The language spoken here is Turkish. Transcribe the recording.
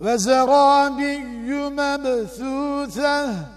وزرابي مبثوثة